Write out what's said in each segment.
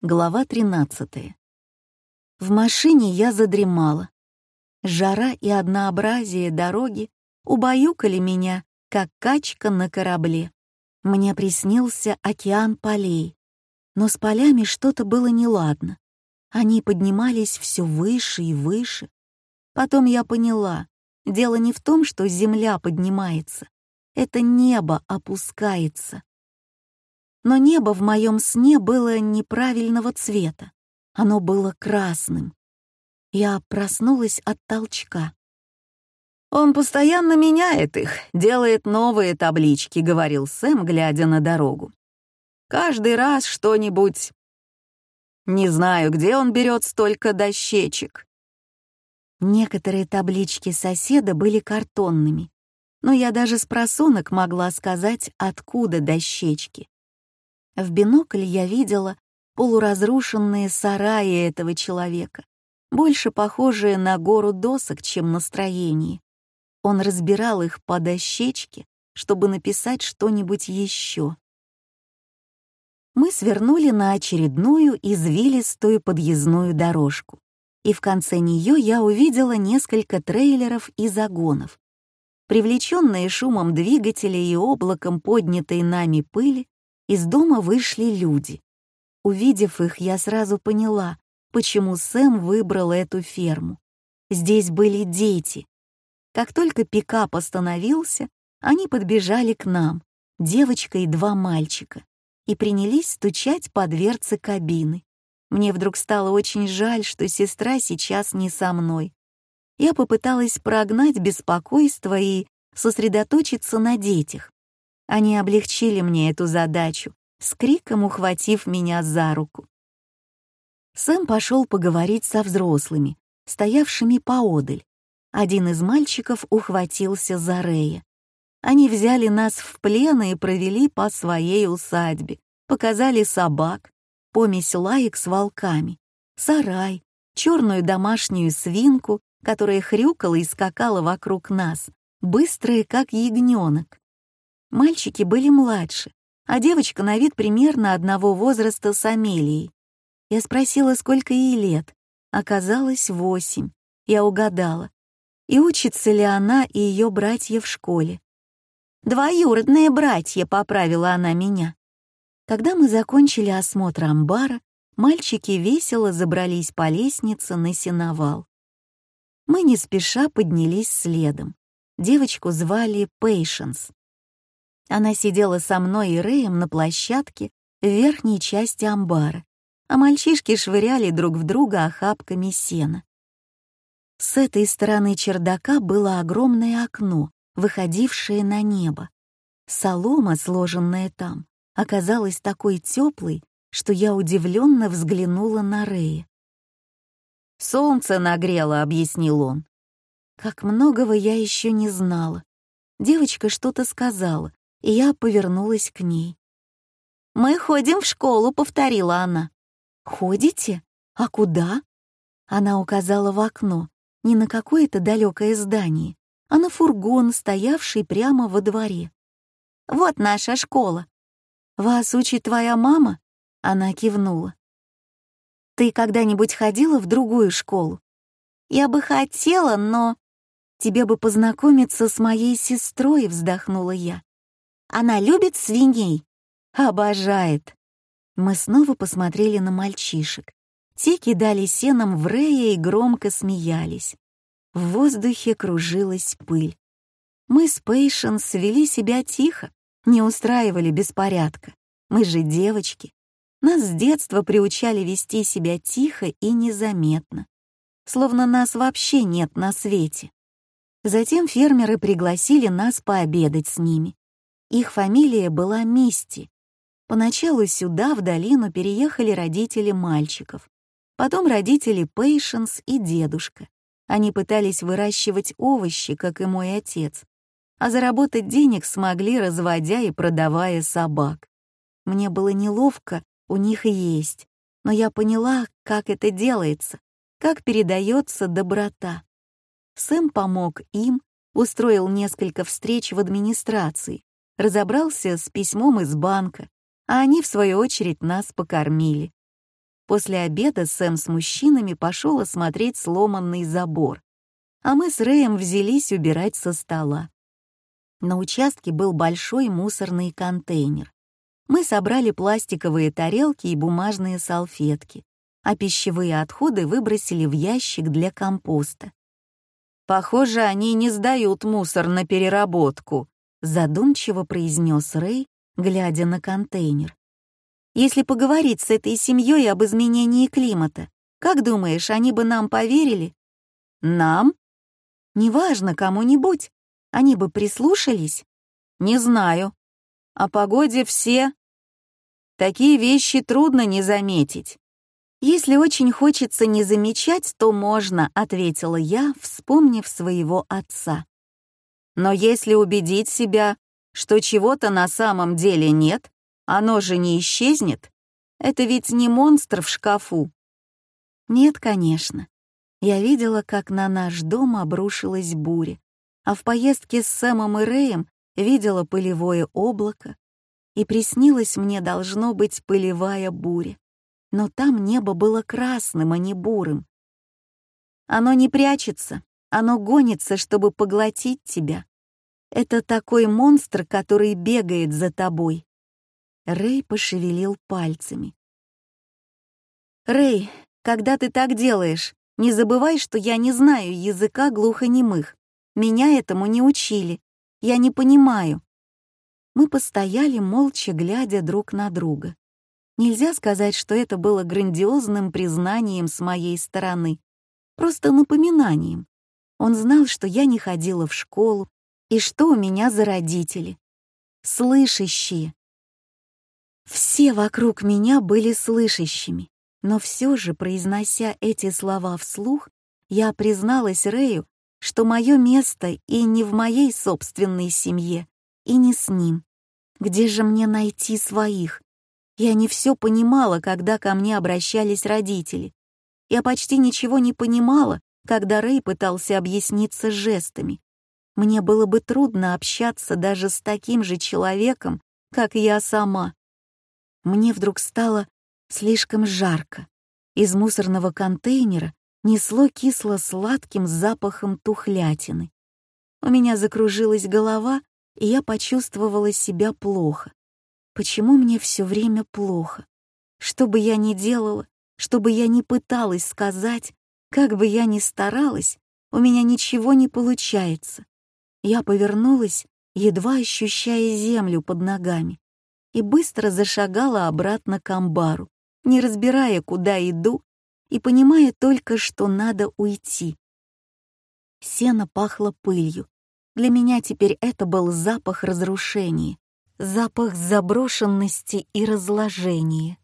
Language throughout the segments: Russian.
Глава 13. В машине я задремала. Жара и однообразие дороги убаюкали меня, как качка на корабле. Мне приснился океан полей, но с полями что-то было неладно. Они поднимались все выше и выше. Потом я поняла, дело не в том, что земля поднимается, это небо опускается. Но небо в моем сне было неправильного цвета. Оно было красным. Я проснулась от толчка. «Он постоянно меняет их, делает новые таблички», — говорил Сэм, глядя на дорогу. «Каждый раз что-нибудь...» Не знаю, где он берет столько дощечек. Некоторые таблички соседа были картонными, но я даже с просонок могла сказать, откуда дощечки. В бинокль я видела полуразрушенные сараи этого человека, больше похожие на гору досок, чем настроение. Он разбирал их по дощечке, чтобы написать что-нибудь еще. Мы свернули на очередную извилистую подъездную дорожку, и в конце нее я увидела несколько трейлеров и загонов. Привлеченные шумом двигателя и облаком поднятой нами пыли, из дома вышли люди. Увидев их, я сразу поняла, почему Сэм выбрал эту ферму. Здесь были дети. Как только пикап остановился, они подбежали к нам, девочка и два мальчика, и принялись стучать по дверце кабины. Мне вдруг стало очень жаль, что сестра сейчас не со мной. Я попыталась прогнать беспокойство и сосредоточиться на детях. Они облегчили мне эту задачу, с криком ухватив меня за руку. Сэм пошел поговорить со взрослыми, стоявшими поодаль. Один из мальчиков ухватился за Рея. Они взяли нас в плен и провели по своей усадьбе, показали собак, помесь лаек с волками, сарай, черную домашнюю свинку, которая хрюкала и скакала вокруг нас, быстрая, как ягненок. Мальчики были младше, а девочка на вид примерно одного возраста с Амелией. Я спросила, сколько ей лет. Оказалось, восемь. Я угадала. И учится ли она и ее братья в школе. «Двоюродные братья», — поправила она меня. Когда мы закончили осмотр амбара, мальчики весело забрались по лестнице на сеновал. Мы не спеша поднялись следом. Девочку звали Пейшенс. Она сидела со мной и Рэем на площадке в верхней части амбара, а мальчишки швыряли друг в друга охапками сена. С этой стороны чердака было огромное окно, выходившее на небо. Солома, сложенная там, оказалась такой теплой, что я удивленно взглянула на Рэя. «Солнце нагрело», — объяснил он. Как многого я еще не знала. Девочка что-то сказала, и я повернулась к ней. «Мы ходим в школу», — повторила она. «Ходите? А куда?» Она указала в окно, не на какое-то далекое здание, а на фургон, стоявший прямо во дворе. «Вот наша школа». «Вас учит твоя мама?» Она кивнула. «Ты когда-нибудь ходила в другую школу?» «Я бы хотела, но...» «Тебе бы познакомиться с моей сестрой», — вздохнула я. Она любит свиней. Обожает. Мы снова посмотрели на мальчишек. Те кидали сеном в Рея и громко смеялись. В воздухе кружилась пыль. Мы с Пейшенс вели себя тихо, не устраивали беспорядка. Мы же девочки. Нас с детства приучали вести себя тихо и незаметно. Словно нас вообще нет на свете. Затем фермеры пригласили нас пообедать с ними. Их фамилия была Мисти. Поначалу сюда, в долину, переехали родители мальчиков. Потом родители Пейшенс и дедушка. Они пытались выращивать овощи, как и мой отец, а заработать денег смогли, разводя и продавая собак. Мне было неловко у них есть, но я поняла, как это делается, как передается доброта. Сэм помог им, устроил несколько встреч в администрации, разобрался с письмом из банка, а они, в свою очередь, нас покормили. После обеда Сэм с мужчинами пошел осмотреть сломанный забор, а мы с Рэем взялись убирать со стола. На участке был большой мусорный контейнер. Мы собрали пластиковые тарелки и бумажные салфетки, а пищевые отходы выбросили в ящик для компоста. «Похоже, они не сдают мусор на переработку», задумчиво произнес Рэй, глядя на контейнер. «Если поговорить с этой семьей об изменении климата, как думаешь, они бы нам поверили?» «Нам?» «Неважно, кому-нибудь. Они бы прислушались?» «Не знаю. О погоде все...» «Такие вещи трудно не заметить». «Если очень хочется не замечать, то можно», — ответила я, вспомнив своего отца. «Но если убедить себя, что чего-то на самом деле нет, оно же не исчезнет. Это ведь не монстр в шкафу». «Нет, конечно. Я видела, как на наш дом обрушилась буря, а в поездке с Сэмом и Рэем видела пылевое облако, и приснилось мне должно быть пылевая буря. Но там небо было красным, а не бурым. Оно не прячется, оно гонится, чтобы поглотить тебя. Это такой монстр, который бегает за тобой. Рэй пошевелил пальцами. «Рэй, когда ты так делаешь, не забывай, что я не знаю языка глухонемых. Меня этому не учили. Я не понимаю». Мы постояли, молча глядя друг на друга. Нельзя сказать, что это было грандиозным признанием с моей стороны, просто напоминанием. Он знал, что я не ходила в школу, и что у меня за родители. Слышащие. Все вокруг меня были слышащими, но все же, произнося эти слова вслух, я призналась Рэю, что мое место и не в моей собственной семье, и не с ним. Где же мне найти своих? Я не все понимала, когда ко мне обращались родители. Я почти ничего не понимала, когда Рэй пытался объясниться жестами. Мне было бы трудно общаться даже с таким же человеком, как я сама. Мне вдруг стало слишком жарко. Из мусорного контейнера несло кисло-сладким запахом тухлятины. У меня закружилась голова, и я почувствовала себя плохо. Почему мне все время плохо? Что бы я ни делала, что бы я ни пыталась сказать, как бы я ни старалась, у меня ничего не получается. Я повернулась, едва ощущая землю под ногами, и быстро зашагала обратно к амбару, не разбирая, куда иду и понимая только, что надо уйти. Сено пахло пылью. Для меня теперь это был запах разрушения, запах заброшенности и разложения.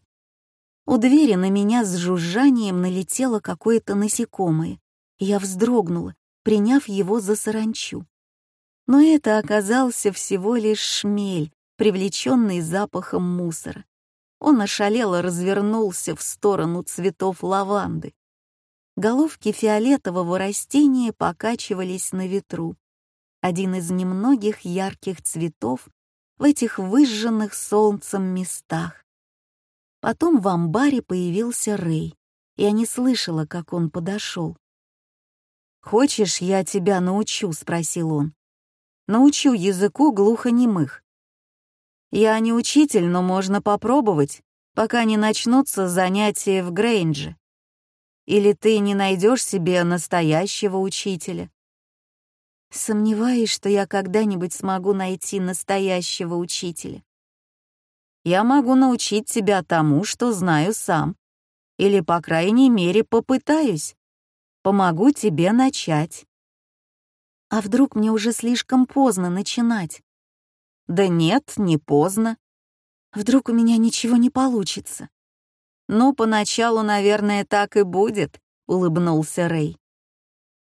У двери на меня с жужжанием налетело какое-то насекомое. Я вздрогнула, приняв его за саранчу. Но это оказался всего лишь шмель, привлеченный запахом мусора. Он ошалело развернулся в сторону цветов лаванды. Головки фиолетового растения покачивались на ветру. Один из немногих ярких цветов в этих выжженных солнцем местах. Потом в амбаре появился Рэй. Я не слышала, как он подошел. «Хочешь, я тебя научу?» — спросил он. «Научу языку глухонемых. Я не учитель, но можно попробовать, пока не начнутся занятия в Грейнже. Или ты не найдешь себе настоящего учителя. Сомневаюсь, что я когда-нибудь смогу найти настоящего учителя. Я могу научить тебя тому, что знаю сам. Или, по крайней мере, попытаюсь. Помогу тебе начать. А вдруг мне уже слишком поздно начинать? Да нет, не поздно. Вдруг у меня ничего не получится. Ну, поначалу, наверное, так и будет, улыбнулся Рэй.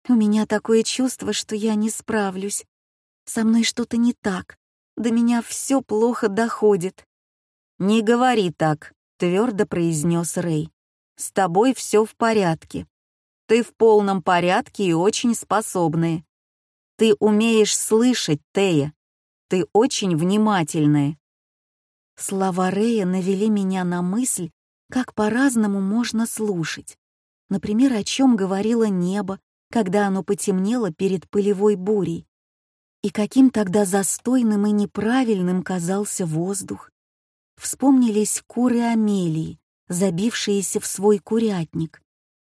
У меня такое чувство, что я не справлюсь. Со мной что-то не так. До меня все плохо доходит. Не говори так, твердо произнес Рэй. С тобой все в порядке. Ты в полном порядке и очень способная. Ты умеешь слышать, Тея. Ты очень внимательная». Слова Рэя навели меня на мысль, как по-разному можно слушать. Например, о чем говорило небо, когда оно потемнело перед пылевой бурей. И каким тогда застойным и неправильным казался воздух. Вспомнились куры Амелии, забившиеся в свой курятник,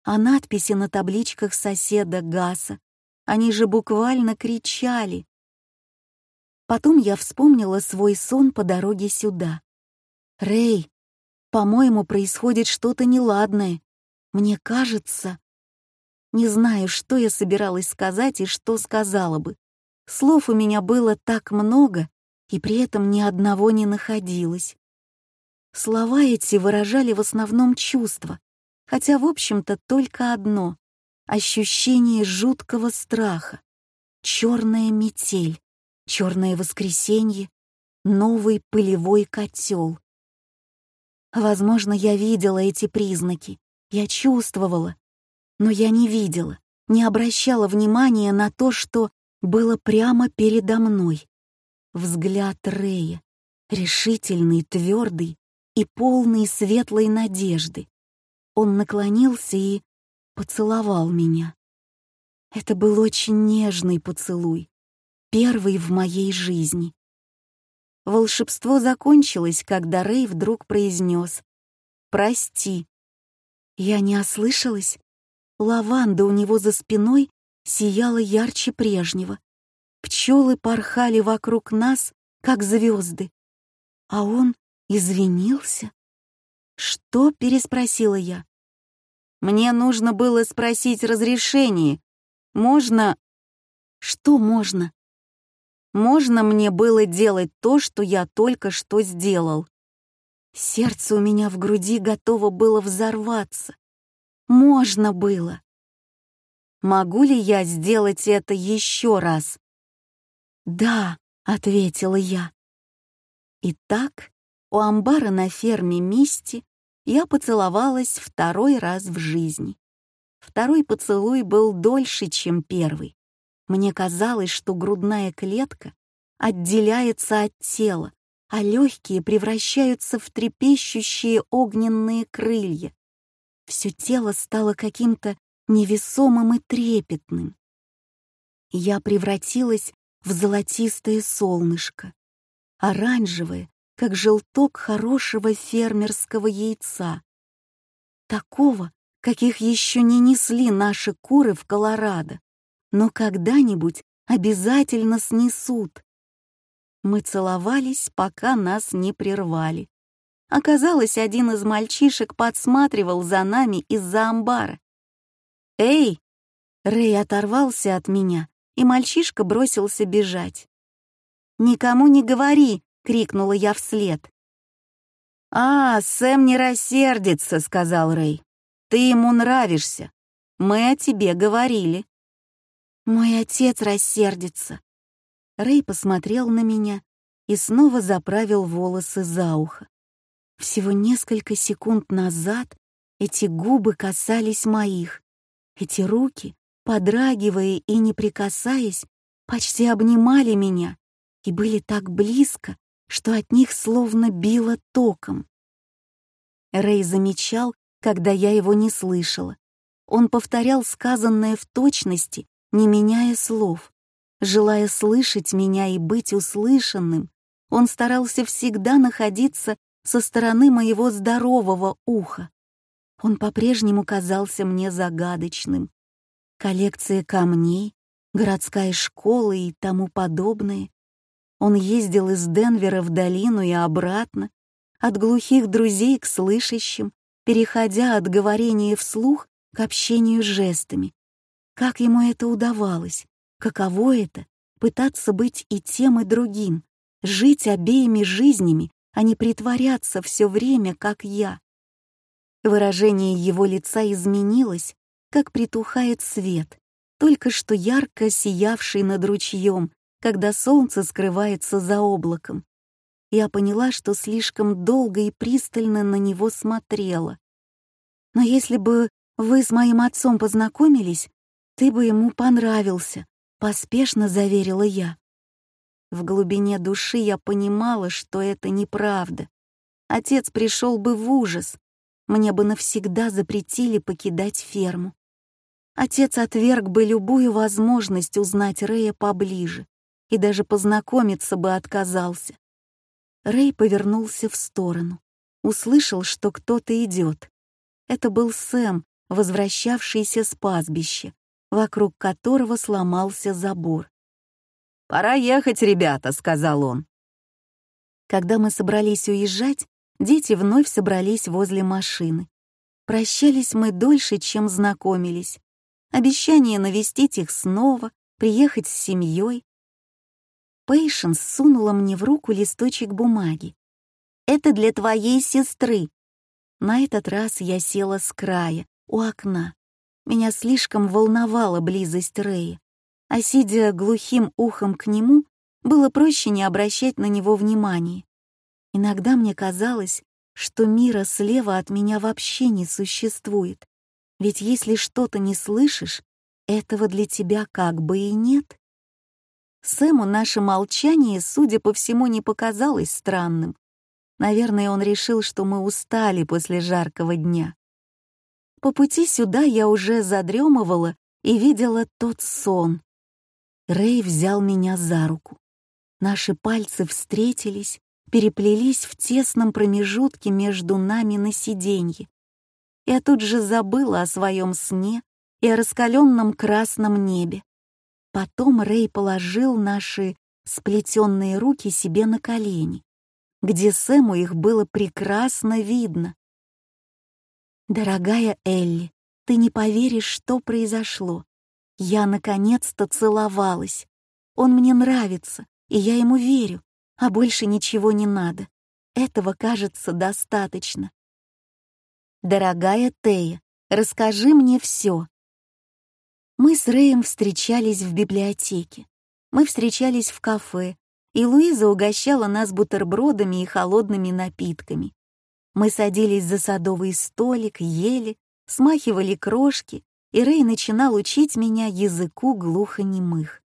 а надписи на табличках соседа Гаса. Они же буквально кричали. Потом я вспомнила свой сон по дороге сюда. «Рэй, по-моему, происходит что-то неладное. Мне кажется...» Не знаю, что я собиралась сказать и что сказала бы. Слов у меня было так много, и при этом ни одного не находилось. Слова эти выражали в основном чувства, хотя, в общем-то, только одно — ощущение жуткого страха. Черная метель, черное воскресенье, новый пылевой котел. Возможно, я видела эти признаки, я чувствовала, но я не видела, не обращала внимания на то, что было прямо передо мной. Взгляд Рея, решительный, твердый и полный светлой надежды. Он наклонился и поцеловал меня. Это был очень нежный поцелуй, первый в моей жизни. Волшебство закончилось, когда Рэй вдруг произнес «Прости». Я не ослышалась. Лаванда у него за спиной сияла ярче прежнего. Пчелы порхали вокруг нас, как звезды. А он извинился? «Что?» — переспросила я. «Мне нужно было спросить разрешение. Можно...» «Что можно?» «Можно мне было делать то, что я только что сделал?» Сердце у меня в груди готово было взорваться. Можно было. Могу ли я сделать это еще раз? Да, ответила я. Итак, у амбара на ферме Мисти я поцеловалась второй раз в жизни. Второй поцелуй был дольше, чем первый. Мне казалось, что грудная клетка отделяется от тела, а легкие превращаются в трепещущие огненные крылья все тело стало каким-то невесомым и трепетным. Я превратилась в золотистое солнышко, оранжевое, как желток хорошего фермерского яйца. Такого, каких еще не несли наши куры в Колорадо, но когда-нибудь обязательно снесут. Мы целовались, пока нас не прервали. Оказалось, один из мальчишек подсматривал за нами из-за амбара. «Эй!» Рэй оторвался от меня, и мальчишка бросился бежать. «Никому не говори!» — крикнула я вслед. «А, Сэм не рассердится», — сказал Рэй. «Ты ему нравишься. Мы о тебе говорили». «Мой отец рассердится». Рэй посмотрел на меня и снова заправил волосы за ухо. Всего несколько секунд назад эти губы касались моих. Эти руки, подрагивая и не прикасаясь, почти обнимали меня и были так близко, что от них словно било током. Рэй замечал, когда я его не слышала. Он повторял сказанное в точности, не меняя слов. Желая слышать меня и быть услышанным, он старался всегда находиться со стороны моего здорового уха. Он по-прежнему казался мне загадочным. Коллекция камней, городская школа и тому подобное. Он ездил из Денвера в долину и обратно, от глухих друзей к слышащим, переходя от говорения вслух к общению жестами. Как ему это удавалось? Каково это — пытаться быть и тем, и другим, жить обеими жизнями а не притворяться все время, как я. Выражение его лица изменилось, как притухает свет, только что ярко сиявший над ручьем, когда солнце скрывается за облаком. Я поняла, что слишком долго и пристально на него смотрела. Но если бы вы с моим отцом познакомились, ты бы ему понравился, поспешно заверила я. В глубине души я понимала, что это неправда. Отец пришел бы в ужас. мне бы навсегда запретили покидать ферму. Отец отверг бы любую возможность узнать Рэя поближе и даже познакомиться бы отказался. Рэй повернулся в сторону, услышал, что кто-то идет. Это был Сэм, возвращавшийся с пастбища, вокруг которого сломался забор. «Пора ехать, ребята», — сказал он. Когда мы собрались уезжать, дети вновь собрались возле машины. Прощались мы дольше, чем знакомились. Обещание навестить их снова, приехать с семьей. Пейшенс сунула мне в руку листочек бумаги. «Это для твоей сестры». На этот раз я села с края, у окна. Меня слишком волновала близость Рэя а сидя глухим ухом к нему, было проще не обращать на него внимания. Иногда мне казалось, что мира слева от меня вообще не существует, ведь если что-то не слышишь, этого для тебя как бы и нет. Сэму наше молчание, судя по всему, не показалось странным. Наверное, он решил, что мы устали после жаркого дня. По пути сюда я уже задремывала и видела тот сон, Рэй взял меня за руку. Наши пальцы встретились, переплелись в тесном промежутке между нами на сиденье. Я тут же забыла о своем сне и о раскаленном красном небе. Потом Рэй положил наши сплетенные руки себе на колени, где Сэму их было прекрасно видно. «Дорогая Элли, ты не поверишь, что произошло. Я наконец-то целовалась. Он мне нравится, и я ему верю, а больше ничего не надо. Этого, кажется, достаточно. Дорогая Тея, расскажи мне все. Мы с Рэем встречались в библиотеке. Мы встречались в кафе, и Луиза угощала нас бутербродами и холодными напитками. Мы садились за садовый столик, ели, смахивали крошки и Рэй начинал учить меня языку глухонемых.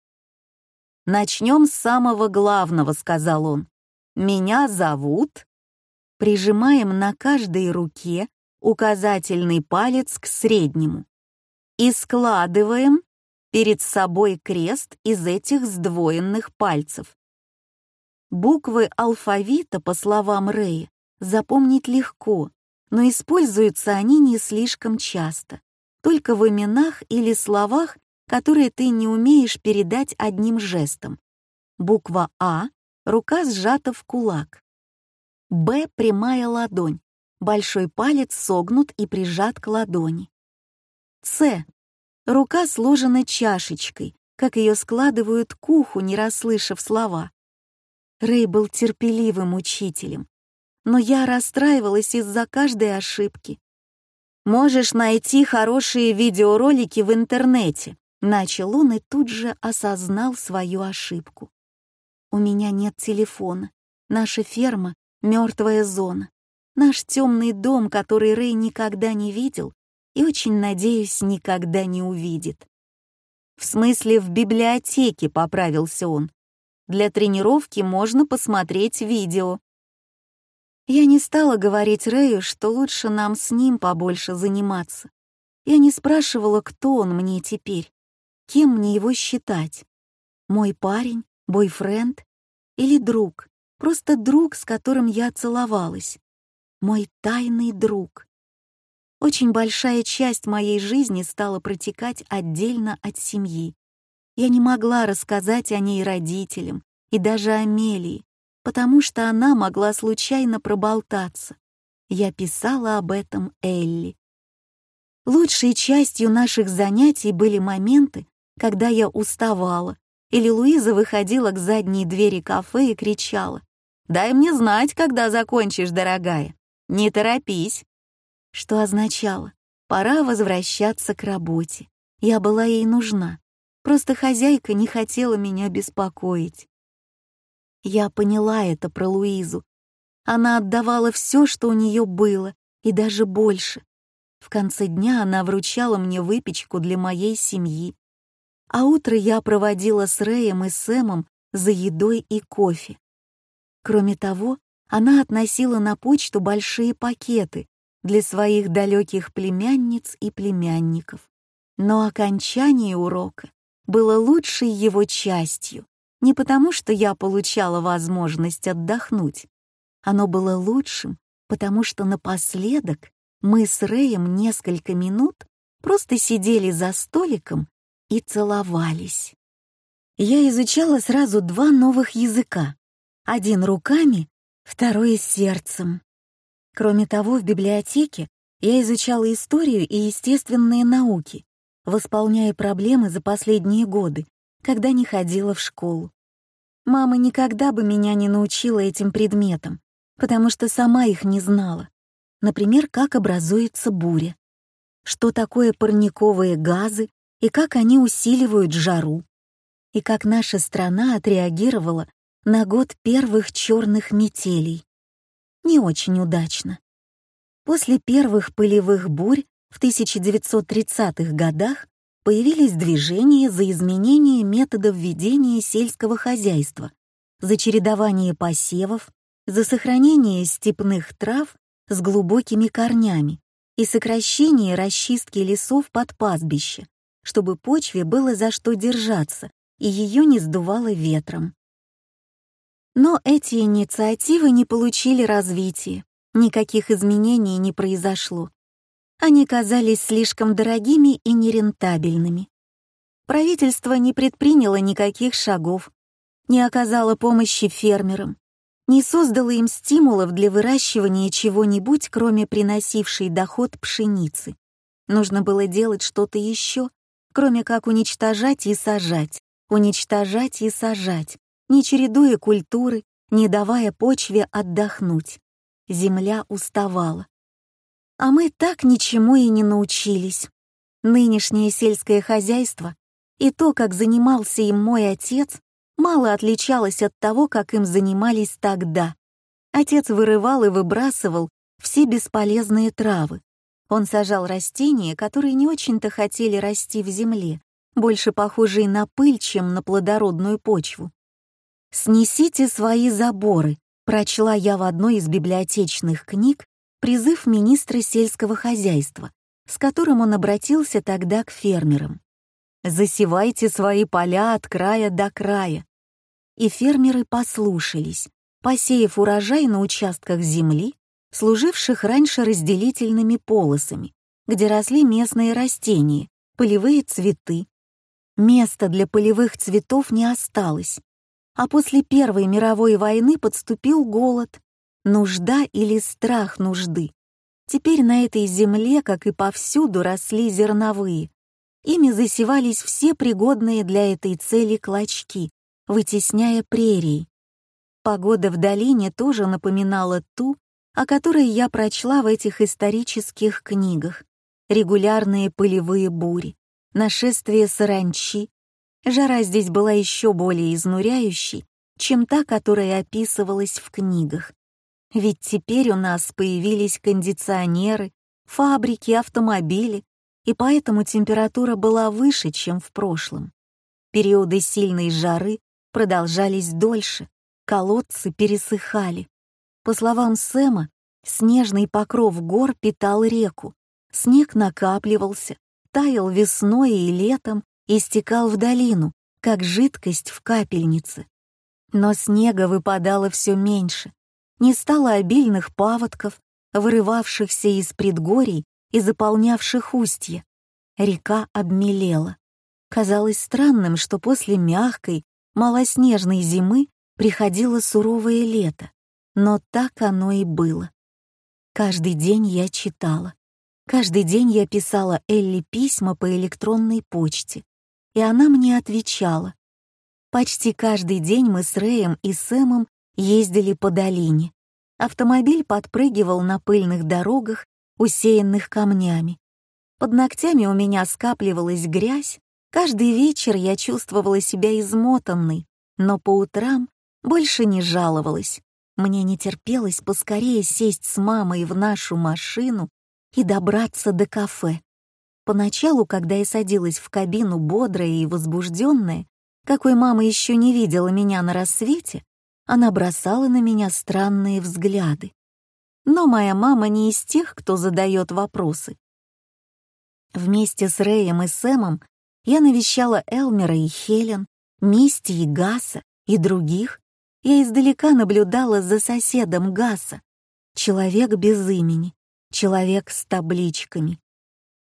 «Начнем с самого главного», — сказал он. «Меня зовут...» Прижимаем на каждой руке указательный палец к среднему и складываем перед собой крест из этих сдвоенных пальцев. Буквы алфавита, по словам Рэя, запомнить легко, но используются они не слишком часто только в именах или словах, которые ты не умеешь передать одним жестом. Буква А — рука сжата в кулак. Б — прямая ладонь, большой палец согнут и прижат к ладони. С — рука сложена чашечкой, как ее складывают к уху, не расслышав слова. Рэй был терпеливым учителем, но я расстраивалась из-за каждой ошибки. Можешь найти хорошие видеоролики в интернете. Начал он и тут же осознал свою ошибку. У меня нет телефона. Наша ферма — мертвая зона. Наш темный дом, который Рэй никогда не видел и, очень надеюсь, никогда не увидит. В смысле, в библиотеке, поправился он. Для тренировки можно посмотреть видео. Я не стала говорить Рэю, что лучше нам с ним побольше заниматься. Я не спрашивала, кто он мне теперь, кем мне его считать. Мой парень, бойфренд или друг, просто друг, с которым я целовалась. Мой тайный друг. Очень большая часть моей жизни стала протекать отдельно от семьи. Я не могла рассказать о ней родителям и даже Амелии, потому что она могла случайно проболтаться. Я писала об этом Элли. Лучшей частью наших занятий были моменты, когда я уставала, или Луиза выходила к задней двери кафе и кричала «Дай мне знать, когда закончишь, дорогая. Не торопись». Что означало «Пора возвращаться к работе». Я была ей нужна. Просто хозяйка не хотела меня беспокоить. Я поняла это про Луизу. Она отдавала все, что у нее было, и даже больше. В конце дня она вручала мне выпечку для моей семьи. А утро я проводила с Рэем и Сэмом за едой и кофе. Кроме того, она относила на почту большие пакеты, для своих далеких племянниц и племянников. Но окончание урока было лучшей его частью, не потому что я получала возможность отдохнуть. Оно было лучшим, потому что напоследок мы с Рэем несколько минут просто сидели за столиком и целовались. Я изучала сразу два новых языка. Один руками, второй сердцем. Кроме того, в библиотеке я изучала историю и естественные науки, восполняя проблемы за последние годы, когда не ходила в школу. Мама никогда бы меня не научила этим предметам, потому что сама их не знала. Например, как образуется буря, что такое парниковые газы и как они усиливают жару, и как наша страна отреагировала на год первых черных метелей не очень удачно. После первых пылевых бурь в 1930-х годах появились движения за изменение методов ведения сельского хозяйства, за чередование посевов, за сохранение степных трав с глубокими корнями и сокращение расчистки лесов под пастбище, чтобы почве было за что держаться и ее не сдувало ветром. Но эти инициативы не получили развития, никаких изменений не произошло. Они казались слишком дорогими и нерентабельными. Правительство не предприняло никаких шагов, не оказало помощи фермерам, не создало им стимулов для выращивания чего-нибудь, кроме приносившей доход пшеницы. Нужно было делать что-то еще, кроме как уничтожать и сажать, уничтожать и сажать, не чередуя культуры, не давая почве отдохнуть. Земля уставала. А мы так ничему и не научились. Нынешнее сельское хозяйство и то, как занимался им мой отец, мало отличалось от того, как им занимались тогда. Отец вырывал и выбрасывал все бесполезные травы. Он сажал растения, которые не очень-то хотели расти в земле, больше похожие на пыль, чем на плодородную почву. «Снесите свои заборы», прочла я в одной из библиотечных книг призыв министра сельского хозяйства, с которым он обратился тогда к фермерам. «Засевайте свои поля от края до края». И фермеры послушались, посеяв урожай на участках земли, служивших раньше разделительными полосами, где росли местные растения, полевые цветы. Места для полевых цветов не осталось, а после Первой мировой войны подступил голод, нужда или страх нужды. Теперь на этой земле, как и повсюду, росли зерновые. Ими засевались все пригодные для этой цели клочки, вытесняя прерии. Погода в долине тоже напоминала ту, о которой я прочла в этих исторических книгах. Регулярные пылевые бури, нашествие саранчи, Жара здесь была еще более изнуряющей, чем та, которая описывалась в книгах. Ведь теперь у нас появились кондиционеры, фабрики, автомобили, и поэтому температура была выше, чем в прошлом. Периоды сильной жары продолжались дольше, колодцы пересыхали. По словам Сэма, снежный покров гор питал реку, снег накапливался, таял весной и летом и стекал в долину, как жидкость в капельнице. Но снега выпадало все меньше, не стало обильных паводков, вырывавшихся из предгорий и заполнявших устья. Река обмелела. Казалось странным, что после мягкой, малоснежной зимы приходило суровое лето, но так оно и было. Каждый день я читала. Каждый день я писала Элли письма по электронной почте и она мне отвечала. Почти каждый день мы с Рэем и Сэмом ездили по долине. Автомобиль подпрыгивал на пыльных дорогах, усеянных камнями. Под ногтями у меня скапливалась грязь, каждый вечер я чувствовала себя измотанной, но по утрам больше не жаловалась. Мне не терпелось поскорее сесть с мамой в нашу машину и добраться до кафе. Поначалу, когда я садилась в кабину бодрая и возбужденная, какой мама еще не видела меня на рассвете, она бросала на меня странные взгляды. но моя мама не из тех, кто задает вопросы. Вместе с Рэем и Сэмом я навещала Элмера и Хелен, Мисти и Гаса и других. Я издалека наблюдала за соседом Гаса. Человек без имени, человек с табличками.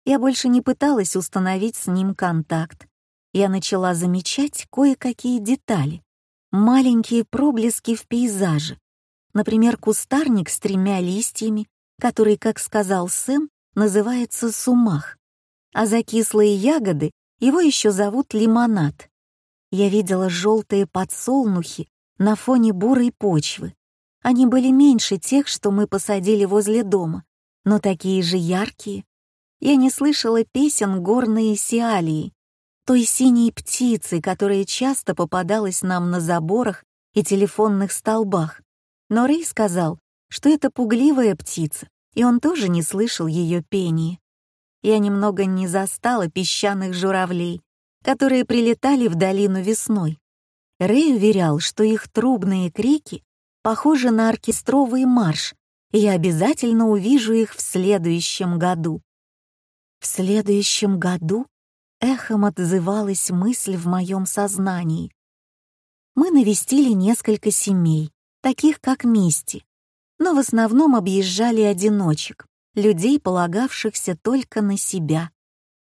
Я больше не пыталась установить с ним контакт. Я начала замечать кое-какие детали, маленькие проблески в пейзаже. Например, кустарник с тремя листьями, который, как сказал Сэм, называется сумах а за кислые ягоды его еще зовут лимонад. Я видела желтые подсолнухи на фоне бурой почвы. Они были меньше тех, что мы посадили возле дома, но такие же яркие. Я не слышала песен горной сиалии, той синей птицы, которая часто попадалась нам на заборах и телефонных столбах. Но Рэй сказал, что это пугливая птица, и он тоже не слышал ее пения я немного не застала песчаных журавлей, которые прилетали в долину весной. Рэй уверял, что их трубные крики похожи на оркестровый марш, и я обязательно увижу их в следующем году. В следующем году эхом отзывалась мысль в моем сознании. Мы навестили несколько семей, таких как Мисти, но в основном объезжали одиночек людей, полагавшихся только на себя.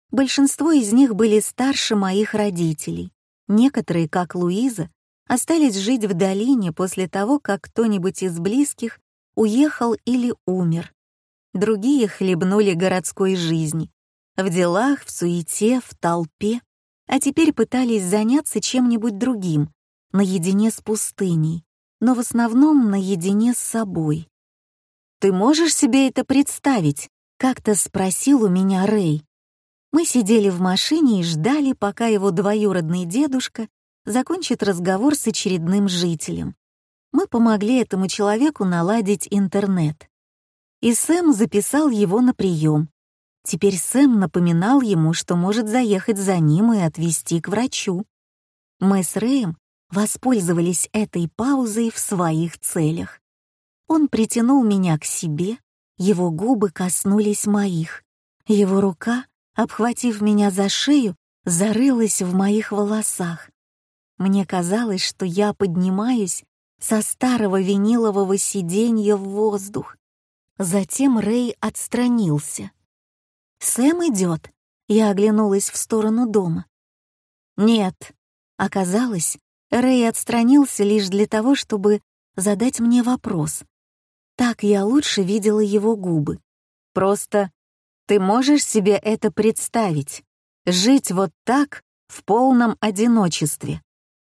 Большинство из них были старше моих родителей. Некоторые, как Луиза, остались жить в долине после того, как кто-нибудь из близких уехал или умер. Другие хлебнули городской жизни. В делах, в суете, в толпе. А теперь пытались заняться чем-нибудь другим, наедине с пустыней, но в основном наедине с собой. «Ты можешь себе это представить?» — как-то спросил у меня Рэй. Мы сидели в машине и ждали, пока его двоюродный дедушка закончит разговор с очередным жителем. Мы помогли этому человеку наладить интернет. И Сэм записал его на прием. Теперь Сэм напоминал ему, что может заехать за ним и отвезти к врачу. Мы с Рэем воспользовались этой паузой в своих целях. Он притянул меня к себе, его губы коснулись моих. Его рука, обхватив меня за шею, зарылась в моих волосах. Мне казалось, что я поднимаюсь со старого винилового сиденья в воздух. Затем Рэй отстранился. «Сэм идет», — я оглянулась в сторону дома. «Нет». Оказалось, Рэй отстранился лишь для того, чтобы задать мне вопрос. Так я лучше видела его губы. Просто ты можешь себе это представить? Жить вот так, в полном одиночестве.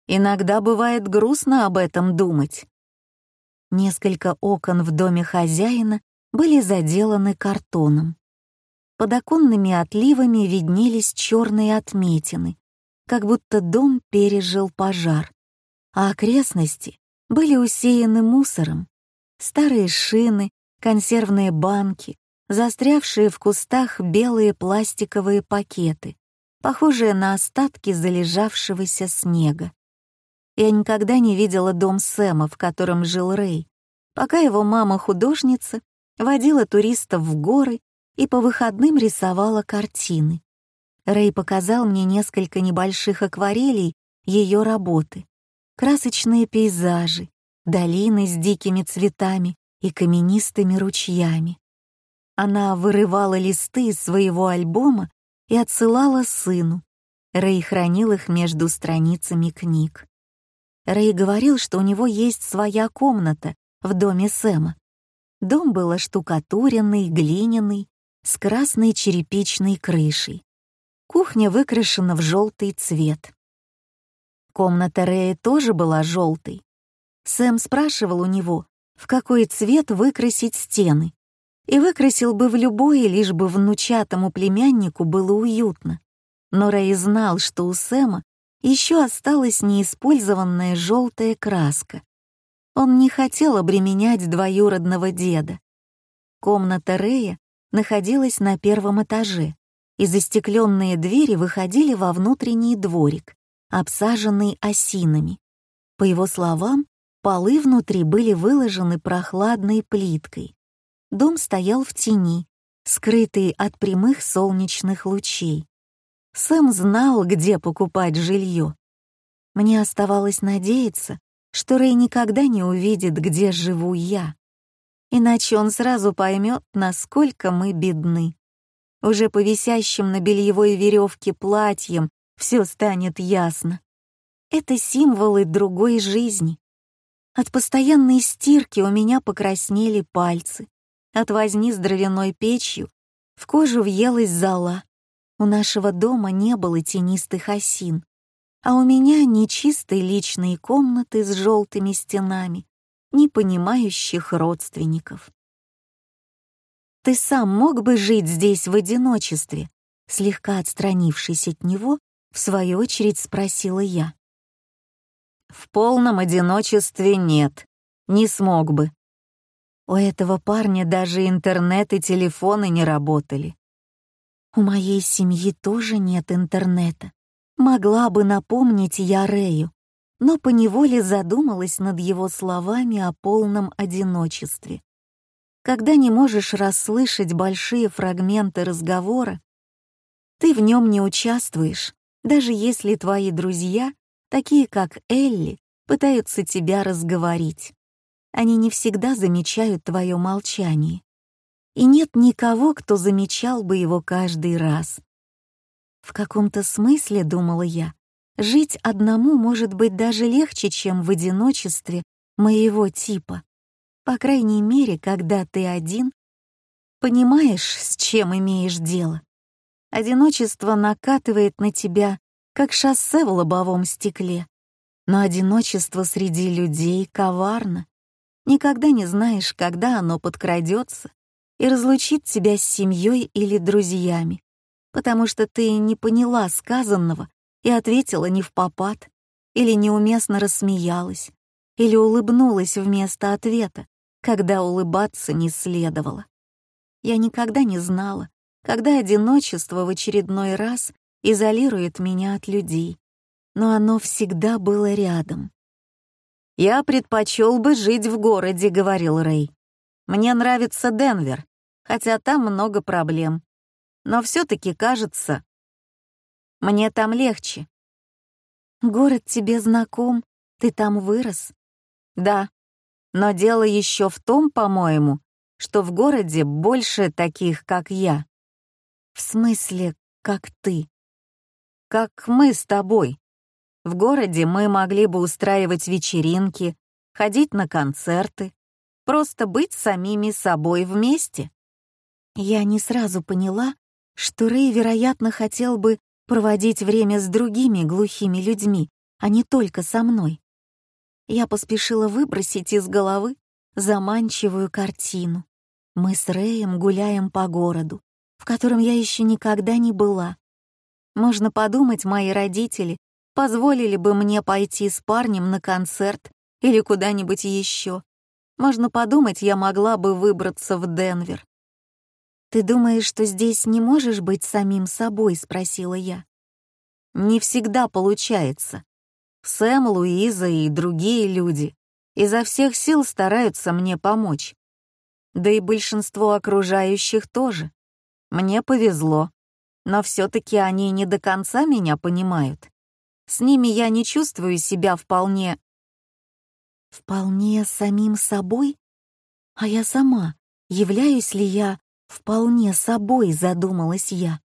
Иногда бывает грустно об этом думать. Несколько окон в доме хозяина были заделаны картоном. Под оконными отливами виднелись черные отметины, как будто дом пережил пожар, а окрестности были усеяны мусором, старые шины, консервные банки, застрявшие в кустах белые пластиковые пакеты, похожие на остатки залежавшегося снега. Я никогда не видела дом Сэма, в котором жил Рэй, пока его мама-художница водила туристов в горы и по выходным рисовала картины. Рэй показал мне несколько небольших акварелей ее работы, красочные пейзажи, долины с дикими цветами и каменистыми ручьями. Она вырывала листы из своего альбома и отсылала сыну. Рэй хранил их между страницами книг. Рэй говорил, что у него есть своя комната в доме Сэма. Дом был оштукатуренный, глиняный, с красной черепичной крышей. Кухня выкрашена в желтый цвет. Комната Рэя тоже была желтой, Сэм спрашивал у него, в какой цвет выкрасить стены, и выкрасил бы в любой, лишь бы внучатому племяннику было уютно. Но Рэй знал, что у Сэма еще осталась неиспользованная желтая краска. Он не хотел обременять двоюродного деда. Комната Рэя находилась на первом этаже, и застекленные двери выходили во внутренний дворик, обсаженный осинами. По его словам, Полы внутри были выложены прохладной плиткой, Дом стоял в тени, скрытый от прямых солнечных лучей. Сэм знал, где покупать жилье. Мне оставалось надеяться, что Рэй никогда не увидит, где живу я. Иначе он сразу поймет, насколько мы бедны. Уже по висящим на бельевой веревке платьям все станет ясно. Это символы другой жизни. От постоянной стирки у меня покраснели пальцы. От возни с дровяной печью в кожу въелась зола. У нашего дома не было тенистых осин, а у меня ни чистой личной комнаты с желтыми стенами, ни понимающих родственников. «Ты сам мог бы жить здесь в одиночестве?» Слегка отстранившись от него, в свою очередь спросила я. «В полном одиночестве нет, не смог бы. У этого парня даже интернет и телефоны не работали. У моей семьи тоже нет интернета. Могла бы напомнить я Рэю, но поневоле задумалась над его словами о полном одиночестве. Когда не можешь расслышать большие фрагменты разговора, ты в нем не участвуешь, даже если твои друзья, такие как Элли, пытаются тебя разговорить. Они не всегда замечают твое молчание. И нет никого, кто замечал бы его каждый раз. В каком-то смысле, думала я, жить одному может быть даже легче, чем в одиночестве моего типа. По крайней мере, когда ты один, понимаешь, с чем имеешь дело. Одиночество накатывает на тебя, как шоссе в лобовом стекле. Но одиночество среди людей коварно. Никогда не знаешь, когда оно подкрадется и разлучит тебя с семьей или друзьями, потому что ты не поняла сказанного и ответила не в попад, или неуместно рассмеялась, или улыбнулась вместо ответа, когда улыбаться не следовало. Я никогда не знала, когда одиночество в очередной раз изолирует меня от людей, но оно всегда было рядом. «Я предпочел бы жить в городе», — говорил Рэй. «Мне нравится Денвер, хотя там много проблем. Но все-таки кажется, мне там легче». «Город тебе знаком, ты там вырос?» «Да, но дело еще в том, по-моему, что в городе больше таких, как я». «В смысле, как ты?» «Как мы с тобой. В городе мы могли бы устраивать вечеринки, ходить на концерты, просто быть самими собой вместе. Я не сразу поняла, что Рэй, вероятно, хотел бы проводить время с другими глухими людьми, а не только со мной. Я поспешила выбросить из головы заманчивую картину. Мы с Рэем гуляем по городу, в котором я еще никогда не была. Можно подумать, мои родители позволили бы мне пойти с парнем на концерт или куда-нибудь еще. Можно подумать, я могла бы выбраться в Денвер. «Ты думаешь, что здесь не можешь быть самим собой?» — спросила я. «Не всегда получается. Сэм, Луиза и другие люди изо всех сил стараются мне помочь. Да и большинство окружающих тоже. Мне повезло, но все-таки они не до конца меня понимают. С ними я не чувствую себя вполне... Вполне самим собой? А я сама, являюсь ли я вполне собой, задумалась я.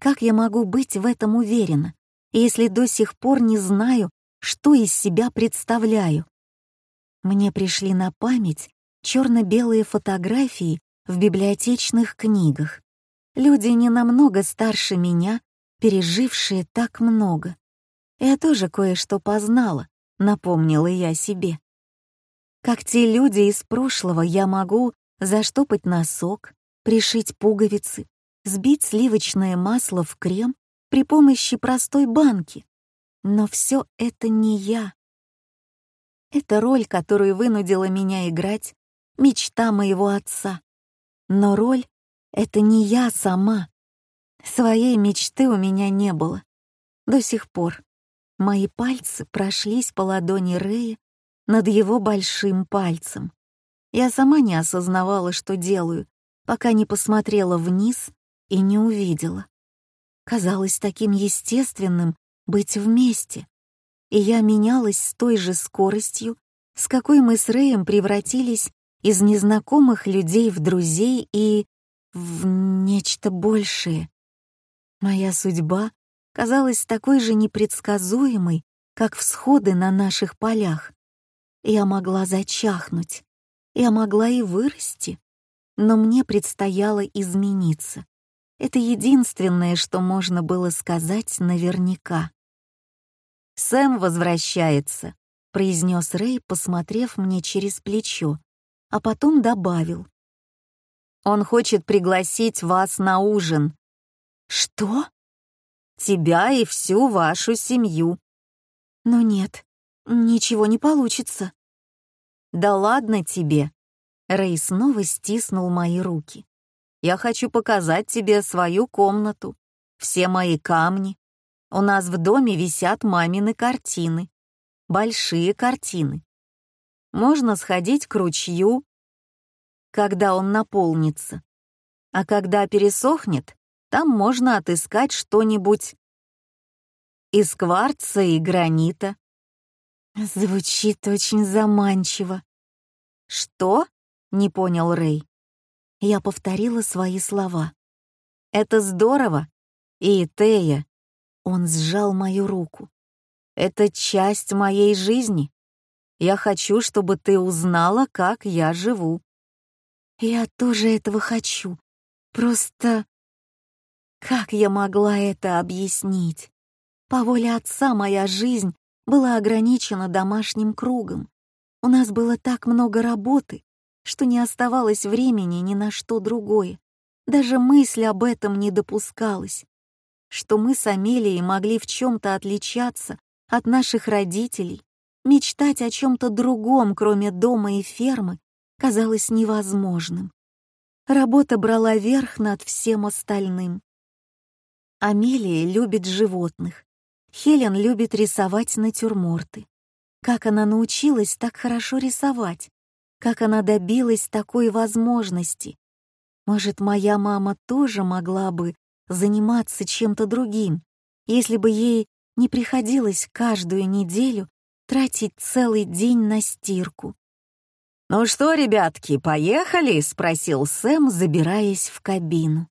Как я могу быть в этом уверена, если до сих пор не знаю, что из себя представляю? Мне пришли на память черно-белые фотографии в библиотечных книгах. Люди не намного старше меня, пережившие так много. Я тоже кое-что познала, напомнила я себе. Как те люди из прошлого я могу заштопать носок, пришить пуговицы, сбить сливочное масло в крем при помощи простой банки. Но все это не я. Это роль, которую вынудила меня играть, мечта моего отца. Но роль — это не я сама. Своей мечты у меня не было. До сих пор. Мои пальцы прошлись по ладони Рэя над его большим пальцем. Я сама не осознавала, что делаю, пока не посмотрела вниз и не увидела. Казалось таким естественным быть вместе, и я менялась с той же скоростью, с какой мы с Рэем превратились из незнакомых людей в друзей и в нечто большее. Моя судьба казалась такой же непредсказуемой, как всходы на наших полях. Я могла зачахнуть, я могла и вырасти, но мне предстояло измениться. Это единственное, что можно было сказать наверняка. «Сэм возвращается», — произнес Рэй, посмотрев мне через плечо, а потом добавил. «Он хочет пригласить вас на ужин». «Что?» «Тебя и всю вашу семью». «Но нет, ничего не получится». «Да ладно тебе!» Рэй снова стиснул мои руки. «Я хочу показать тебе свою комнату, все мои камни. У нас в доме висят мамины картины. Большие картины. Можно сходить к ручью, когда он наполнится. А когда пересохнет, там можно отыскать что-нибудь из кварца и гранита. Звучит очень заманчиво. Что? Не понял Рэй. Я повторила свои слова. Это здорово. И Тея. Он сжал мою руку. Это часть моей жизни. Я хочу, чтобы ты узнала, как я живу. Я тоже этого хочу. Просто... Как я могла это объяснить? По воле отца моя жизнь была ограничена домашним кругом. У нас было так много работы, что не оставалось времени ни на что другое. Даже мысль об этом не допускалась. Что мы с Амелией могли в чем-то отличаться от наших родителей, мечтать о чем-то другом, кроме дома и фермы, казалось невозможным. Работа брала верх над всем остальным. Амелия любит животных, Хелен любит рисовать натюрморты. Как она научилась так хорошо рисовать? Как она добилась такой возможности? Может, моя мама тоже могла бы заниматься чем-то другим, если бы ей не приходилось каждую неделю тратить целый день на стирку. «Ну что, ребятки, поехали?» — спросил Сэм, забираясь в кабину.